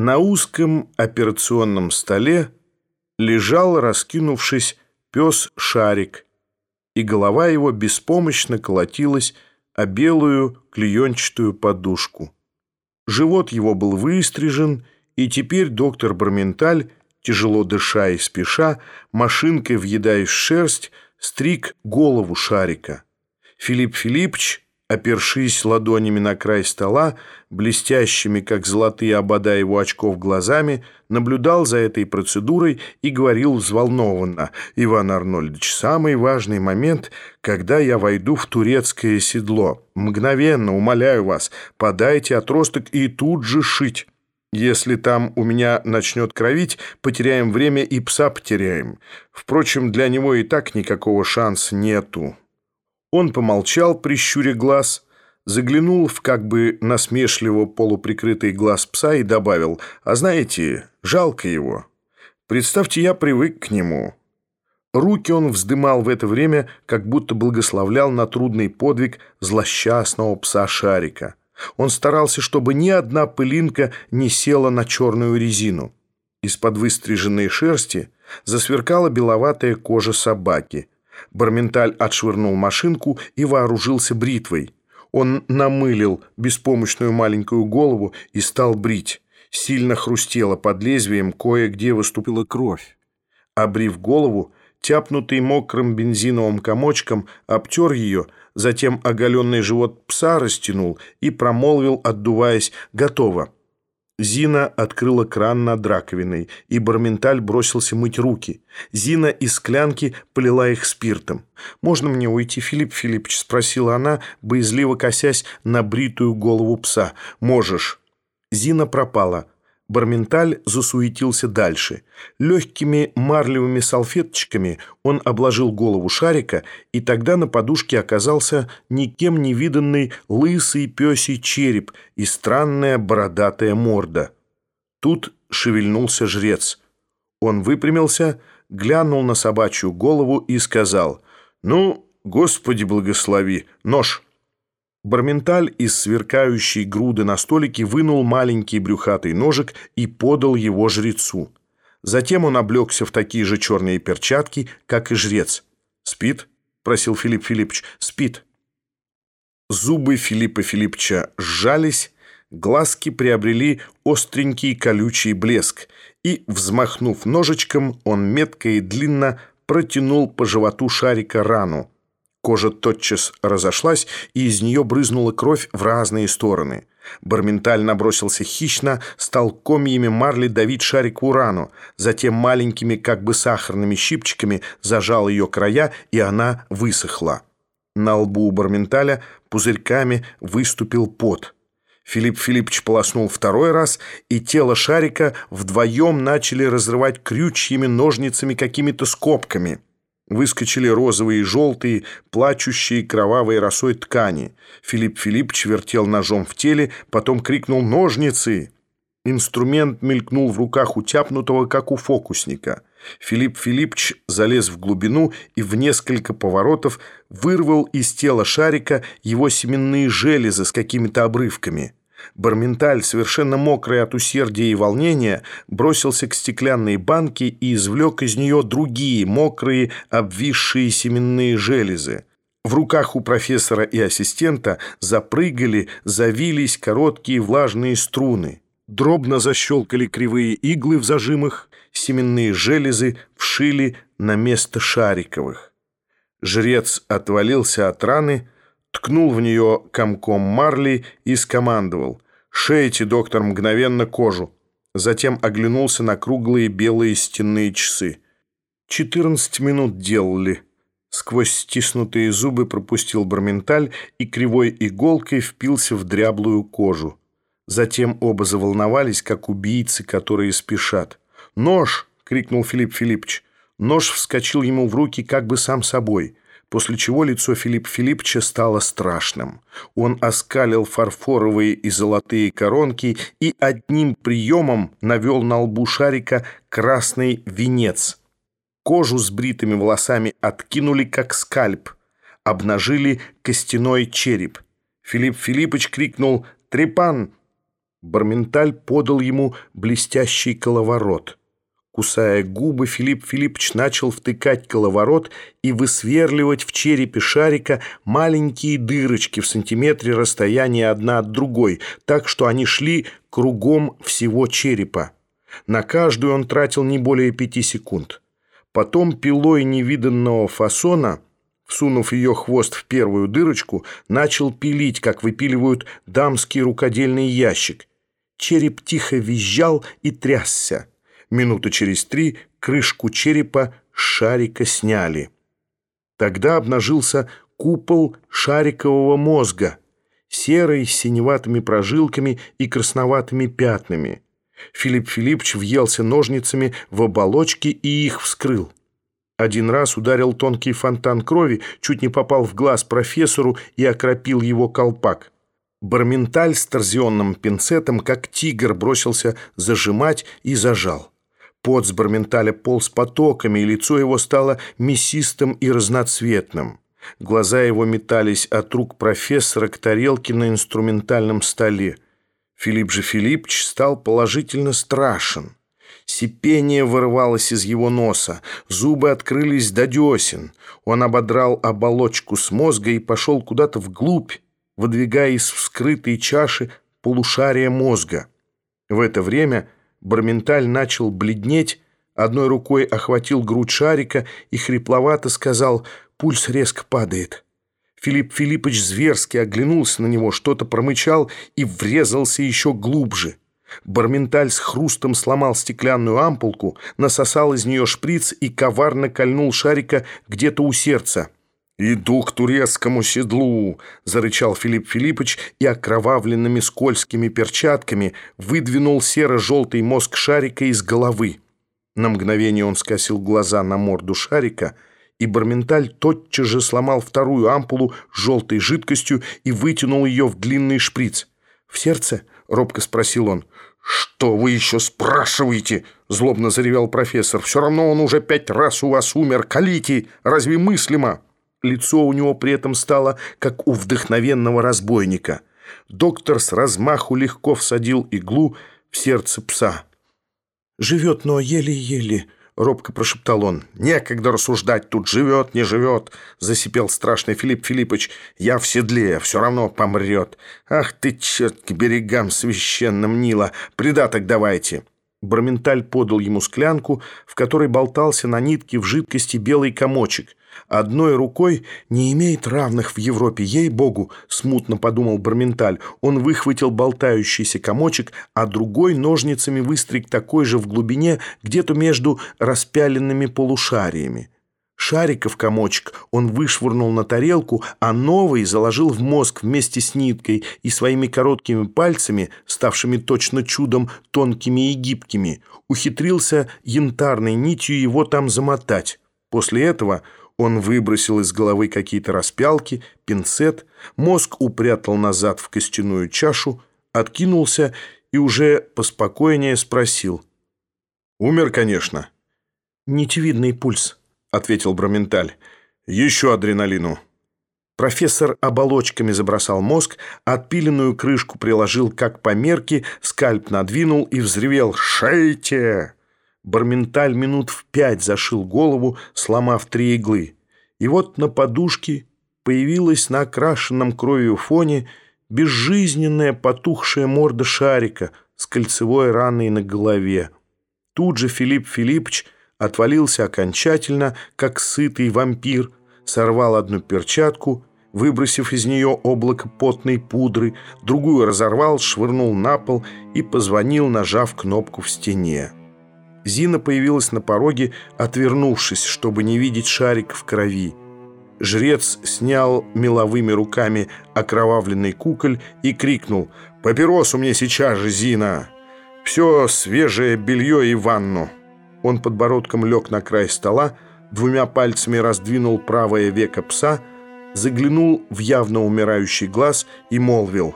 На узком операционном столе лежал, раскинувшись, пес Шарик, и голова его беспомощно колотилась о белую клеенчатую подушку. Живот его был выстрижен, и теперь доктор Барменталь, тяжело дыша и спеша, машинкой въедая в шерсть, стриг голову Шарика. Филипп Филиппович опершись ладонями на край стола, блестящими, как золотые обода его очков глазами, наблюдал за этой процедурой и говорил взволнованно, «Иван Арнольдович, самый важный момент, когда я войду в турецкое седло. Мгновенно, умоляю вас, подайте отросток и тут же шить». Если там у меня начнет кровить, потеряем время и пса потеряем. Впрочем, для него и так никакого шанса нету. Он помолчал, прищуря глаз, заглянул в как бы насмешливо полуприкрытый глаз пса и добавил, «А знаете, жалко его. Представьте, я привык к нему». Руки он вздымал в это время, как будто благословлял на трудный подвиг злосчастного пса Шарика. Он старался, чтобы ни одна пылинка не села на черную резину. Из-под выстриженной шерсти засверкала беловатая кожа собаки – Барменталь отшвырнул машинку и вооружился бритвой. Он намылил беспомощную маленькую голову и стал брить. Сильно хрустело под лезвием, кое-где выступила кровь. Обрив голову, тяпнутый мокрым бензиновым комочком, обтер ее, затем оголенный живот пса растянул и промолвил, отдуваясь, «Готово». Зина открыла кран над раковиной, и Барменталь бросился мыть руки. Зина из склянки полила их спиртом. «Можно мне уйти, Филипп Филиппович?» – спросила она, боязливо косясь на бритую голову пса. «Можешь». Зина пропала. Барменталь засуетился дальше. Легкими марлевыми салфеточками он обложил голову шарика, и тогда на подушке оказался никем не виданный лысый пёсий череп и странная бородатая морда. Тут шевельнулся жрец. Он выпрямился, глянул на собачью голову и сказал «Ну, Господи благослови, нож!» Барменталь из сверкающей груды на столике вынул маленький брюхатый ножик и подал его жрецу. Затем он облегся в такие же черные перчатки, как и жрец. «Спит?» – просил Филипп Филиппович. «Спит». Зубы Филиппа Филипповича сжались, глазки приобрели остренький колючий блеск, и, взмахнув ножичком, он метко и длинно протянул по животу шарика рану. Кожа тотчас разошлась, и из нее брызнула кровь в разные стороны. Барменталь набросился хищно, стал комьями марли давить шарик урану, затем маленькими, как бы сахарными щипчиками зажал ее края, и она высохла. На лбу у Барменталя пузырьками выступил пот. Филипп Филиппович полоснул второй раз, и тело шарика вдвоем начали разрывать крючьями ножницами какими-то скобками. Выскочили розовые и желтые, плачущие кровавой росой ткани. Филипп Филиппович вертел ножом в теле, потом крикнул «Ножницы!». Инструмент мелькнул в руках утяпнутого, как у фокусника. Филипп Филиппович залез в глубину и в несколько поворотов вырвал из тела шарика его семенные железы с какими-то обрывками. Барменталь, совершенно мокрый от усердия и волнения, бросился к стеклянной банке и извлек из нее другие, мокрые, обвисшие семенные железы. В руках у профессора и ассистента запрыгали, завились короткие влажные струны. Дробно защелкали кривые иглы в зажимах, семенные железы вшили на место шариковых. Жрец отвалился от раны, ткнул в нее комком марли и скомандовал «Шейте, доктор, мгновенно кожу». Затем оглянулся на круглые белые стенные часы. «Четырнадцать минут делали». Сквозь стиснутые зубы пропустил барменталь и кривой иголкой впился в дряблую кожу. Затем оба заволновались, как убийцы, которые спешат. «Нож!» — крикнул Филипп Филиппович. Нож вскочил ему в руки как бы сам собой — после чего лицо Филиппа Филипповича стало страшным. Он оскалил фарфоровые и золотые коронки и одним приемом навел на лбу шарика красный венец. Кожу с бритыми волосами откинули, как скальп. Обнажили костяной череп. Филипп Филиппович крикнул «Трепан!» Барменталь подал ему блестящий коловорот. Кусая губы, Филипп Филиппович начал втыкать коловорот и высверливать в черепе шарика маленькие дырочки в сантиметре расстояния одна от другой, так что они шли кругом всего черепа. На каждую он тратил не более пяти секунд. Потом пилой невиданного фасона, всунув ее хвост в первую дырочку, начал пилить, как выпиливают дамский рукодельный ящик. Череп тихо визжал и трясся. Минуты через три крышку черепа шарика сняли. Тогда обнажился купол шарикового мозга, серый с синеватыми прожилками и красноватыми пятнами. Филипп Филиппович въелся ножницами в оболочки и их вскрыл. Один раз ударил тонкий фонтан крови, чуть не попал в глаз профессору и окропил его колпак. Барменталь с торзионным пинцетом, как тигр, бросился зажимать и зажал. Пот с Барменталя полз потоками, и лицо его стало мясистым и разноцветным. Глаза его метались от рук профессора к тарелке на инструментальном столе. Филипп же Филиппович стал положительно страшен. Сипение вырывалось из его носа, зубы открылись до десен. Он ободрал оболочку с мозга и пошел куда-то вглубь, выдвигая из вскрытой чаши полушария мозга. В это время Барменталь начал бледнеть, одной рукой охватил грудь шарика и хрипловато сказал «Пульс резко падает». Филипп Филиппович зверски оглянулся на него, что-то промычал и врезался еще глубже. Барменталь с хрустом сломал стеклянную ампулку, насосал из нее шприц и коварно кольнул шарика где-то у сердца. «Иду к турецкому седлу!» — зарычал Филипп Филиппович и окровавленными скользкими перчатками выдвинул серо-желтый мозг шарика из головы. На мгновение он скосил глаза на морду шарика, и Барменталь тотчас же сломал вторую ампулу с желтой жидкостью и вытянул ее в длинный шприц. «В сердце?» — робко спросил он. «Что вы еще спрашиваете?» — злобно заревел профессор. «Все равно он уже пять раз у вас умер. Калите! Разве мыслимо?» Лицо у него при этом стало, как у вдохновенного разбойника. Доктор с размаху легко всадил иглу в сердце пса. «Живет, но еле-еле», — робко прошептал он. «Некогда рассуждать, тут живет, не живет», — засипел страшный Филипп Филиппович. «Я в седле, все равно помрет. Ах ты, черт, к берегам священным Нила! Придаток давайте!» Барменталь подал ему склянку, в которой болтался на нитке в жидкости белый комочек. Одной рукой не имеет равных в Европе, ей-богу, смутно подумал Барменталь. Он выхватил болтающийся комочек, а другой ножницами выстриг такой же в глубине, где-то между распяленными полушариями. Шариков комочек он вышвырнул на тарелку, а новый заложил в мозг вместе с ниткой и своими короткими пальцами, ставшими точно чудом тонкими и гибкими, ухитрился янтарной нитью его там замотать. После этого он выбросил из головы какие-то распялки, пинцет, мозг упрятал назад в костяную чашу, откинулся и уже поспокойнее спросил. «Умер, конечно». «Нитевидный пульс», — ответил Браменталь. «Еще адреналину». Профессор оболочками забросал мозг, отпиленную крышку приложил как по мерке, скальп надвинул и взревел «Шейте!». Барменталь минут в пять зашил голову, сломав три иглы. И вот на подушке появилась на окрашенном кровью фоне безжизненная потухшая морда шарика с кольцевой раной на голове. Тут же Филипп Филиппович отвалился окончательно, как сытый вампир, сорвал одну перчатку, выбросив из нее облако потной пудры, другую разорвал, швырнул на пол и позвонил, нажав кнопку в стене. Зина появилась на пороге, отвернувшись, чтобы не видеть шарик в крови. Жрец снял меловыми руками окровавленный куколь и крикнул «Папиросу мне сейчас же, Зина! Все свежее белье и ванну!» Он подбородком лег на край стола, двумя пальцами раздвинул правое веко пса, заглянул в явно умирающий глаз и молвил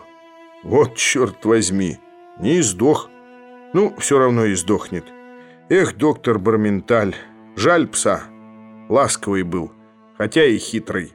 «Вот черт возьми! Не издох! Ну, все равно и сдохнет!» Эх, доктор Барменталь, жаль пса. Ласковый был, хотя и хитрый.